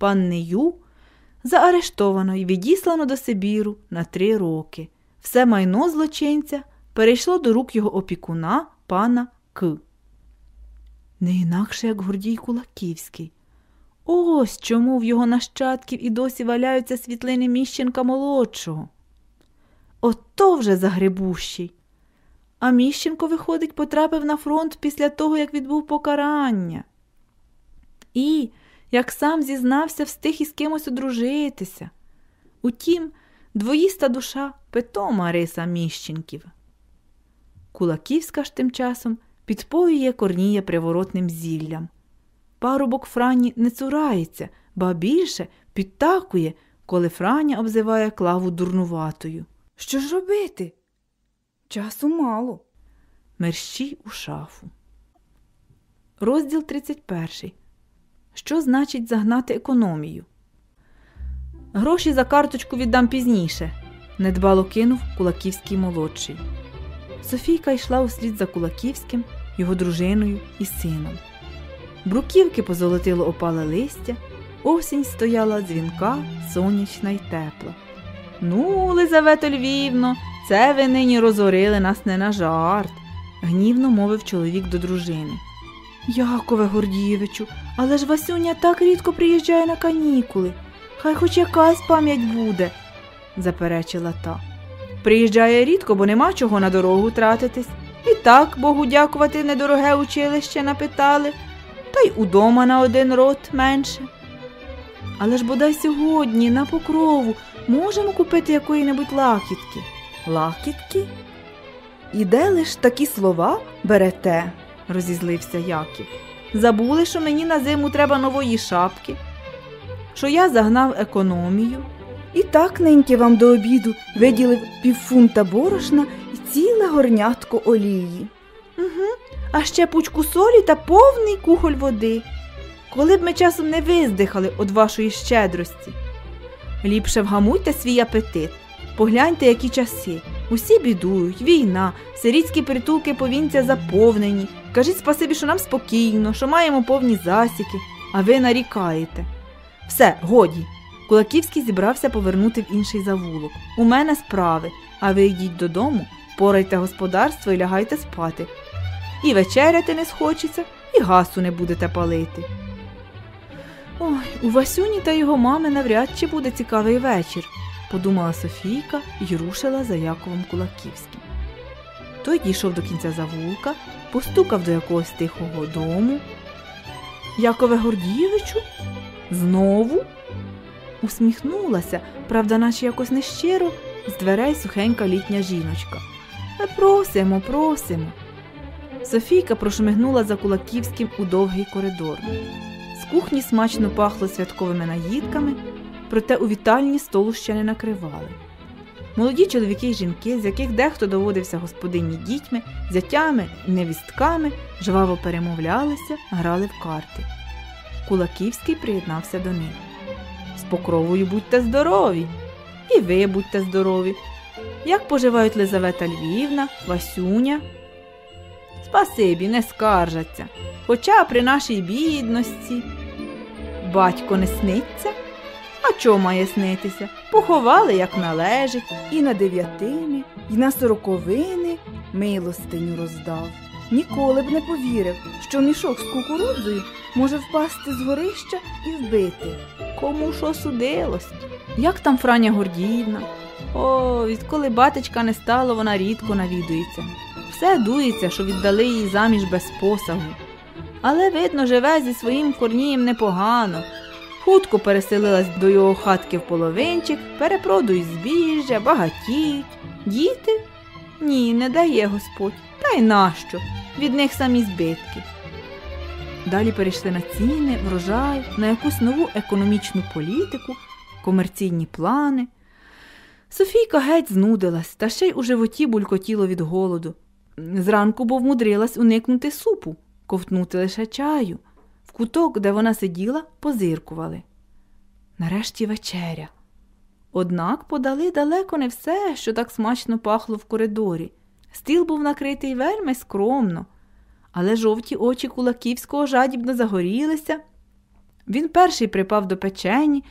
панни Ю заарештовано і відіслано до Сибіру на три роки. Все майно злочинця перейшло до рук його опікуна, пана К. Не інакше, як Гордій Кулаківський. Ось чому в його нащадків і досі валяються світлини Міщенка молодшого. Ото вже загребущий. А Міщенко, виходить, потрапив на фронт після того, як відбув покарання. І, як сам зізнався, встиг із кимось одружитися. Утім, двоїста душа питома риса Міщенків. Кулаківська ж тим часом підпоює корнія приворотним зіллям. Парубок Франі не цурається, ба більше підтакує, коли Франя обзиває клаву дурнуватою. Що ж робити? Часу мало. Мерщій у шафу. Розділ 31. Що значить загнати економію? Гроші за карточку віддам пізніше, недбало кинув Кулаківський молодший. Софійка йшла услід за Кулаківським, його дружиною і сином. Бруківки позолотило опале листя, осінь стояла дзвінка, сонячна й тепла. Ну, Лизавето Львівно, це ви нині розорили нас не на жарт, гнівно мовив чоловік до дружини. Якове Гордієвичу, але ж Васюня так рідко приїжджає на канікули. Хай хоч якась пам'ять буде, заперечила та. Приїжджає рідко, бо нема чого на дорогу тратитись. І так, Богу дякувати, недороге училище напитали, та й удома на один рот менше. Але ж бодай сьогодні, на покрову, можемо купити якої-небудь лакітки. Лакітки? І де лиш такі слова берете? Розізлився Яків. Забули, що мені на зиму треба нової шапки, що я загнав економію. І так неньки вам до обіду виділив півфунта борошна і ціле горнятко олії. Угу. А ще пучку солі та повний кухоль води. Коли б ми часом не виздихали від вашої щедрості. Ліпше вгамуйте свій апетит. Погляньте, які часи. Усі бідують, війна, сирітські притулки повінця заповнені. Кажіть спасибі, що нам спокійно, що маємо повні засіки, а ви нарікаєте. Все, годі. Кулаківський зібрався повернути в інший завулок. У мене справи, а ви йдіть додому, порайте господарство і лягайте спати. І вечеряти не схочеться, і гасу не будете палити. Ой, у Васюні та його мами навряд чи буде цікавий вечір, подумала Софійка і рушила за Яковом Кулаківським. Той дійшов до кінця завулка, постукав до якогось тихого дому. Якове Гордієвичу? Знову? Усміхнулася, правда, наче якось нещиро, з дверей сухенька літня жіночка. Ми просимо, просимо. Софійка прошмигнула за Кулаківським у довгий коридор. З кухні смачно пахло святковими наїдками, проте у вітальні столу ще не накривали. Молоді чоловіки й жінки, з яких дехто доводився господині дітьми, зятями і невістками, жваво перемовлялися, грали в карти. Кулаківський приєднався до них. З покровою будьте здорові, і ви будьте здорові. Як поживають Лизавета Львівна, Васюня? Спасибі, не скаржаться. Хоча при нашій бідності. Батько не сниться? А чого має снитися? Поховали, як належить, І на дев'ятини, і на сороковини милостиню роздав. Ніколи б не повірив, що мішок з кукурудзою може впасти з горища і вбити. Кому що судилось? Як там Франя Гордіївна? О, відколи батечка не стало, вона рідко навідується. Все дується, що віддали її заміж без посагу. Але, видно, живе зі своїм корнієм непогано. Хутко переселилась до його хатки в половинчик, перепродують збіжжя, багатіють. Діти? Ні, не дає Господь. Та й нащо? Від них самі збитки. Далі перейшли на ціни, врожай, на якусь нову економічну політику, комерційні плани. Софійка геть знудилась, та ще й у животі булькотіло від голоду. Зранку бо вмудрилась уникнути супу, ковтнути лише чаю. Куток, де вона сиділа, позиркували. Нарешті вечеря. Однак подали далеко не все, що так смачно пахло в коридорі. Стіл був накритий вельми скромно, але жовті очі Кулаківського жадібно загорілися. Він перший припав до печені,